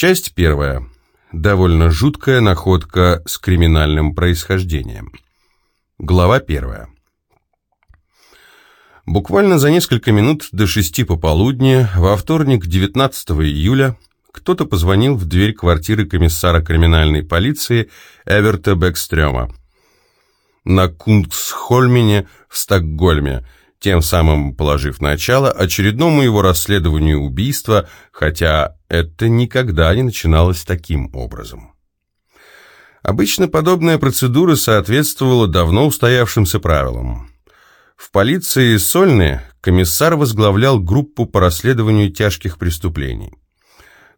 Часть первая. Довольно жуткая находка с криминальным происхождением. Глава первая. Буквально за несколько минут до шести пополудни, во вторник, 19 июля, кто-то позвонил в дверь квартиры комиссара криминальной полиции Эверта Бекстрёма на Кунгсхольмене в Стокгольме, тем самым положив начало очередному его расследованию убийства, хотя это никогда не начиналось таким образом. Обычно подобная процедура соответствовала давно устоявшимся правилам. В полиции Сольны комиссар возглавлял группу по расследованию тяжких преступлений.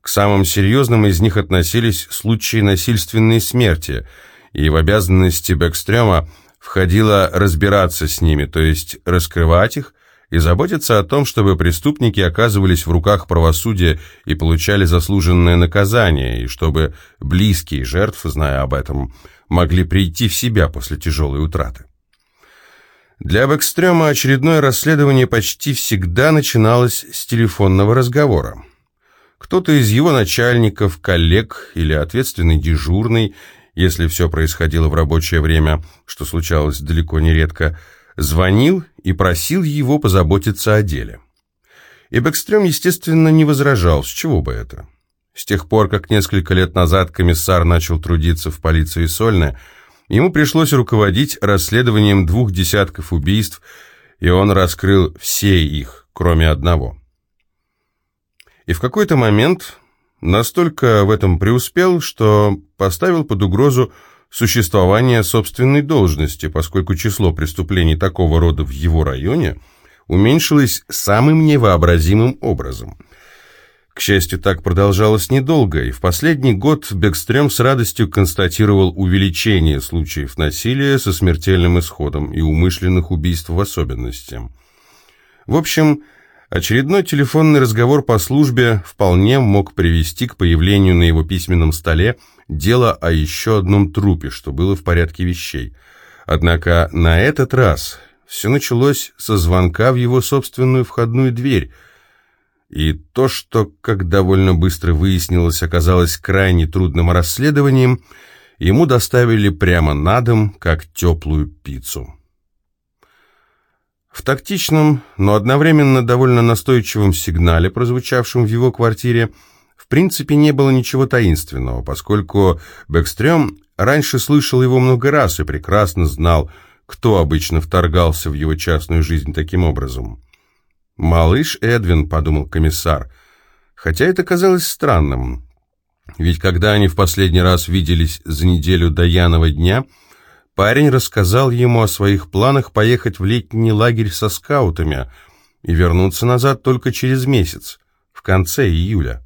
К самым серьезным из них относились случаи насильственной смерти, и в обязанности Бэкстрёма входило разбираться с ними, то есть раскрывать их и заботиться о том, чтобы преступники оказывались в руках правосудия и получали заслуженное наказание, и чтобы близкие жертв, зная об этом, могли прийти в себя после тяжелой утраты. Для Бэкстрёма очередное расследование почти всегда начиналось с телефонного разговора. Кто-то из его начальников, коллег или ответственный дежурный, если все происходило в рабочее время, что случалось далеко не редко, звонил и просил его позаботиться о деле. И Бэкстрём, естественно, не возражал, с чего бы это. С тех пор, как несколько лет назад комиссар начал трудиться в полиции Сольны, ему пришлось руководить расследованием двух десятков убийств, и он раскрыл все их, кроме одного – и в какой-то момент настолько в этом преуспел, что поставил под угрозу существование собственной должности, поскольку число преступлений такого рода в его районе уменьшилось самым невообразимым образом. К счастью, так продолжалось недолго, и в последний год Бекстрем с радостью констатировал увеличение случаев насилия со смертельным исходом и умышленных убийств в особенности. В общем, Очередной телефонный разговор по службе вполне мог привести к появлению на его письменном столе дела о еще одном трупе, что было в порядке вещей. Однако на этот раз все началось со звонка в его собственную входную дверь, и то, что, как довольно быстро выяснилось, оказалось крайне трудным расследованием, ему доставили прямо на дом, как теплую пиццу. В тактичном, но одновременно довольно настойчивом сигнале, прозвучавшем в его квартире, в принципе не было ничего таинственного, поскольку Бэкстрём раньше слышал его много раз и прекрасно знал, кто обычно вторгался в его частную жизнь таким образом. «Малыш Эдвин», — подумал комиссар, хотя это казалось странным, ведь когда они в последний раз виделись за неделю до Янова дня — Парень рассказал ему о своих планах поехать в летний лагерь со скаутами и вернуться назад только через месяц, в конце июля.